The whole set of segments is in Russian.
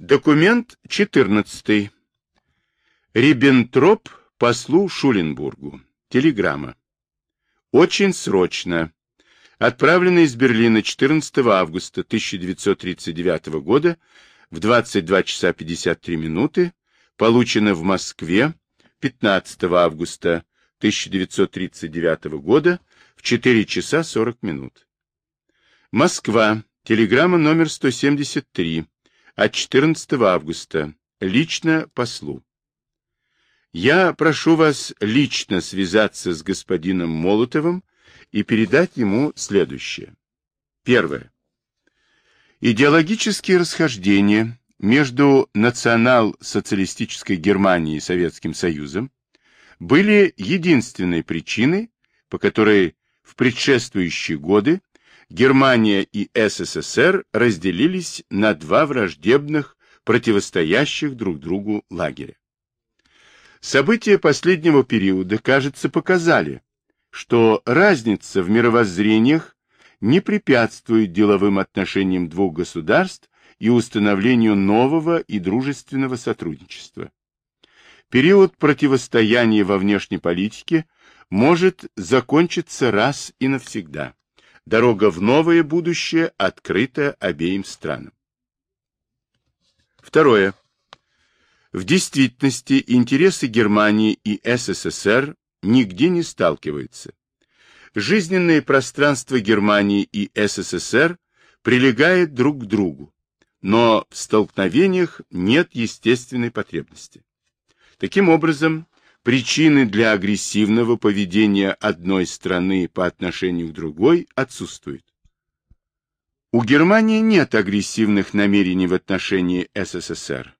Документ 14. Риббентроп послу Шуленбургу. Телеграмма. Очень срочно. Отправлено из Берлина 14 августа 1939 года в 22 часа 53 минуты. Получено в Москве 15 августа 1939 года в 4 часа 40 минут. Москва. Телеграмма номер 173 от 14 августа. Лично послу. Я прошу вас лично связаться с господином Молотовым и передать ему следующее. Первое. Идеологические расхождения между национал-социалистической Германией и Советским Союзом были единственной причиной, по которой в предшествующие годы Германия и СССР разделились на два враждебных, противостоящих друг другу лагеря. События последнего периода, кажется, показали, что разница в мировоззрениях не препятствует деловым отношениям двух государств и установлению нового и дружественного сотрудничества. Период противостояния во внешней политике может закончиться раз и навсегда. Дорога в новое будущее открыта обеим странам. Второе. В действительности интересы Германии и СССР нигде не сталкиваются. Жизненное пространство Германии и СССР прилегает друг к другу, но в столкновениях нет естественной потребности. Таким образом, причины для агрессивного поведения одной страны по отношению к другой отсутствуют. У Германии нет агрессивных намерений в отношении СССР.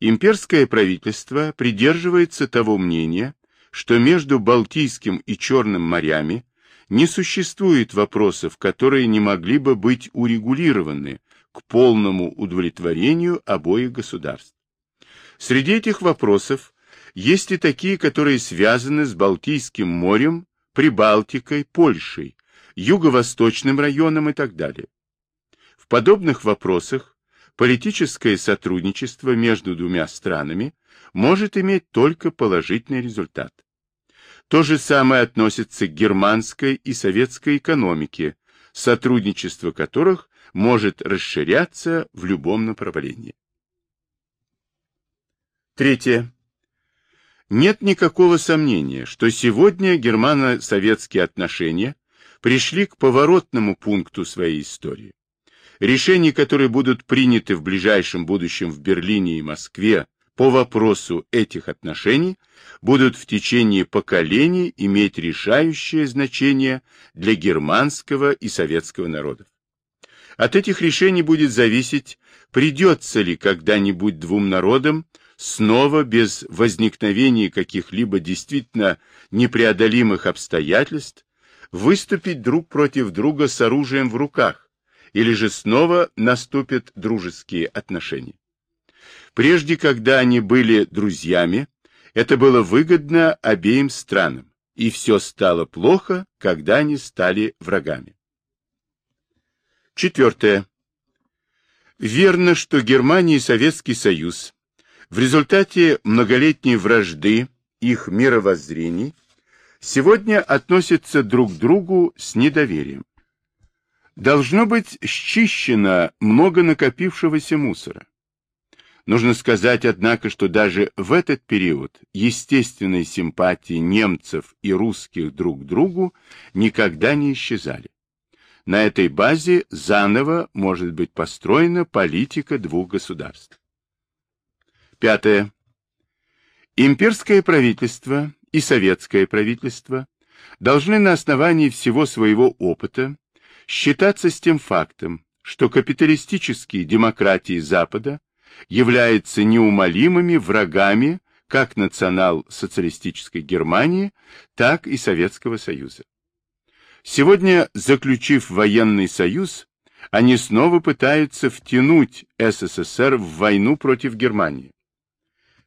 Имперское правительство придерживается того мнения, что между Балтийским и Черным морями не существует вопросов, которые не могли бы быть урегулированы к полному удовлетворению обоих государств. Среди этих вопросов есть и такие, которые связаны с Балтийским морем, Прибалтикой, Польшей, Юго-Восточным районом и так далее. В подобных вопросах политическое сотрудничество между двумя странами может иметь только положительный результат. То же самое относится к германской и советской экономике, сотрудничество которых может расширяться в любом направлении. Третье. Нет никакого сомнения, что сегодня германо-советские отношения пришли к поворотному пункту своей истории. Решения, которые будут приняты в ближайшем будущем в Берлине и Москве по вопросу этих отношений, будут в течение поколений иметь решающее значение для германского и советского народов. От этих решений будет зависеть, придется ли когда-нибудь двум народам снова без возникновения каких-либо действительно непреодолимых обстоятельств выступить друг против друга с оружием в руках, или же снова наступят дружеские отношения. Прежде, когда они были друзьями, это было выгодно обеим странам, и все стало плохо, когда они стали врагами. Четвертое. Верно, что Германия и Советский Союз в результате многолетней вражды их мировоззрений сегодня относятся друг к другу с недоверием. Должно быть счищено много накопившегося мусора. Нужно сказать, однако, что даже в этот период естественные симпатии немцев и русских друг к другу никогда не исчезали. На этой базе заново может быть построена политика двух государств. Пятое. Имперское правительство и советское правительство должны на основании всего своего опыта считаться с тем фактом, что капиталистические демократии Запада являются неумолимыми врагами как национал-социалистической Германии, так и Советского Союза. Сегодня, заключив военный союз, они снова пытаются втянуть СССР в войну против Германии.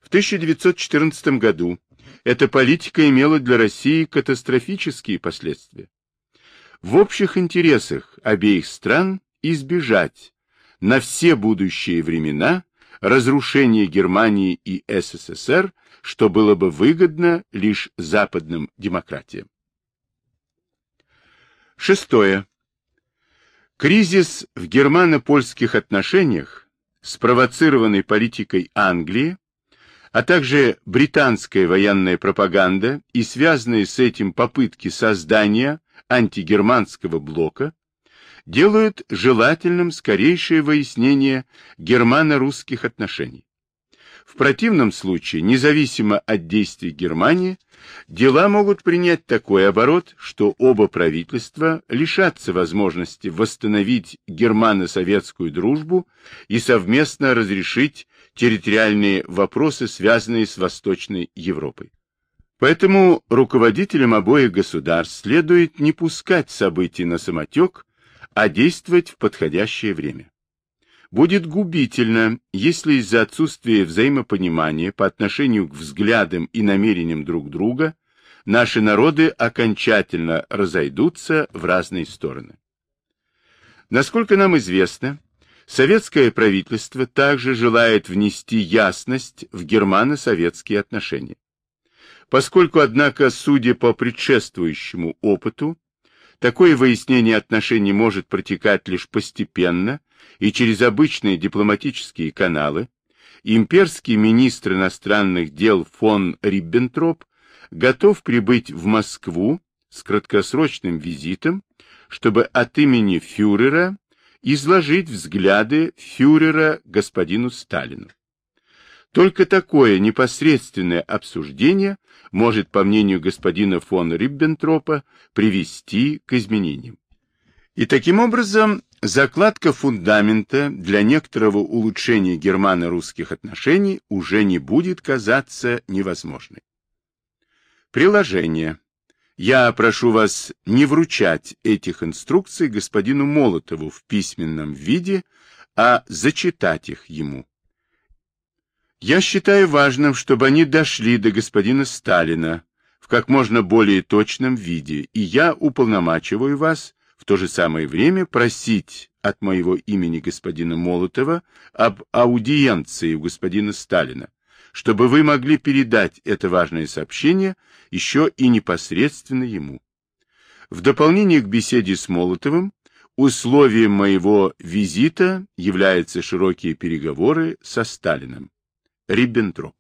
В 1914 году эта политика имела для России катастрофические последствия. В общих интересах обеих стран избежать на все будущие времена разрушение Германии и СССР, что было бы выгодно лишь западным демократиям. Шестое. Кризис в германо-польских отношениях, спровоцированный политикой Англии, а также британская военная пропаганда и связанные с этим попытки создания антигерманского блока, делают желательным скорейшее выяснение германо-русских отношений. В противном случае, независимо от действий Германии, дела могут принять такой оборот, что оба правительства лишатся возможности восстановить германо-советскую дружбу и совместно разрешить территориальные вопросы, связанные с Восточной Европой. Поэтому руководителям обоих государств следует не пускать событий на самотек, а действовать в подходящее время. Будет губительно, если из-за отсутствия взаимопонимания по отношению к взглядам и намерениям друг друга наши народы окончательно разойдутся в разные стороны. Насколько нам известно, советское правительство также желает внести ясность в германо-советские отношения. Поскольку, однако, судя по предшествующему опыту, Такое выяснение отношений может протекать лишь постепенно и через обычные дипломатические каналы. Имперский министр иностранных дел фон Риббентроп готов прибыть в Москву с краткосрочным визитом, чтобы от имени фюрера изложить взгляды фюрера господину Сталину. Только такое непосредственное обсуждение может, по мнению господина фон Риббентропа, привести к изменениям. И таким образом закладка фундамента для некоторого улучшения германо-русских отношений уже не будет казаться невозможной. Приложение. Я прошу вас не вручать этих инструкций господину Молотову в письменном виде, а зачитать их ему. Я считаю важным, чтобы они дошли до господина Сталина в как можно более точном виде, и я уполномачиваю вас в то же самое время просить от моего имени господина Молотова об аудиенции у господина Сталина, чтобы вы могли передать это важное сообщение еще и непосредственно ему. В дополнение к беседе с Молотовым, условием моего визита являются широкие переговоры со Сталиным. Риббентроп.